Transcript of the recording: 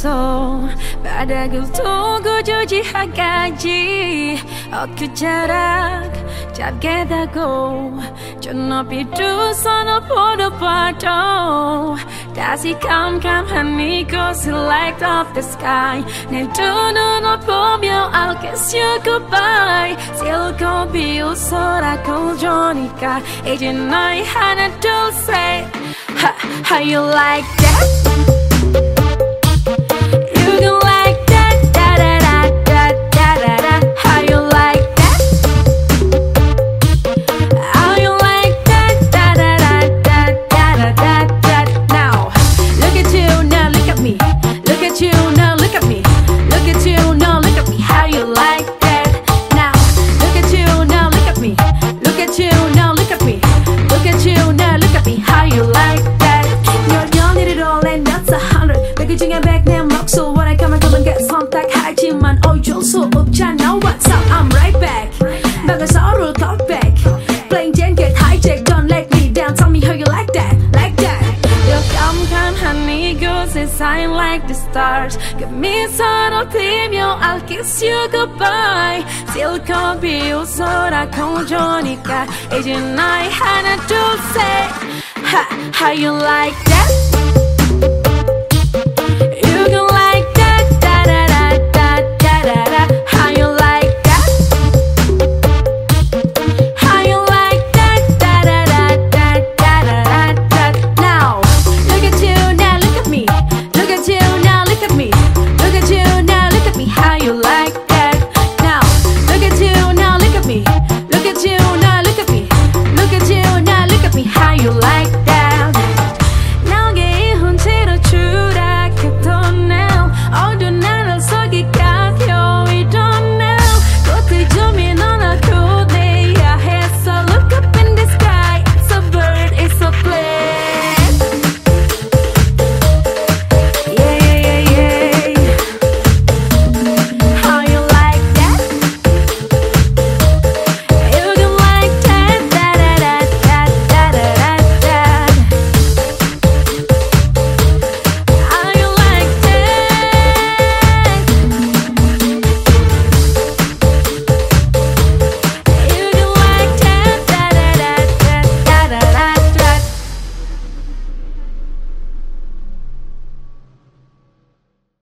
없어 바닥을 두고 조지하가지 엊그자락 잡게 다고 저 높이 두 손을 뻗어봐도 다시 캄캄한 이곳을 light up the sky 내 두 눈을 보며 I'll kiss you goodbye sil고 비웃어라고 주니까 이제 너희 하나 둘셋 How you like that? 그 중에 백내 목소 원할까만 그만 게 선택하지만 어쩔 수 없잖아 What's up? I'm right back 방금 서로를 cut back Playing Jen get hijacked Don't let me down Tell me how you like that Like that You're 깜깜한 이곳에 shine like the stars 그 미소로 피며 I'll kiss you goodbye 실컷 비웃어라고 주니까 이제 나의 하나 둘셋 How you like that?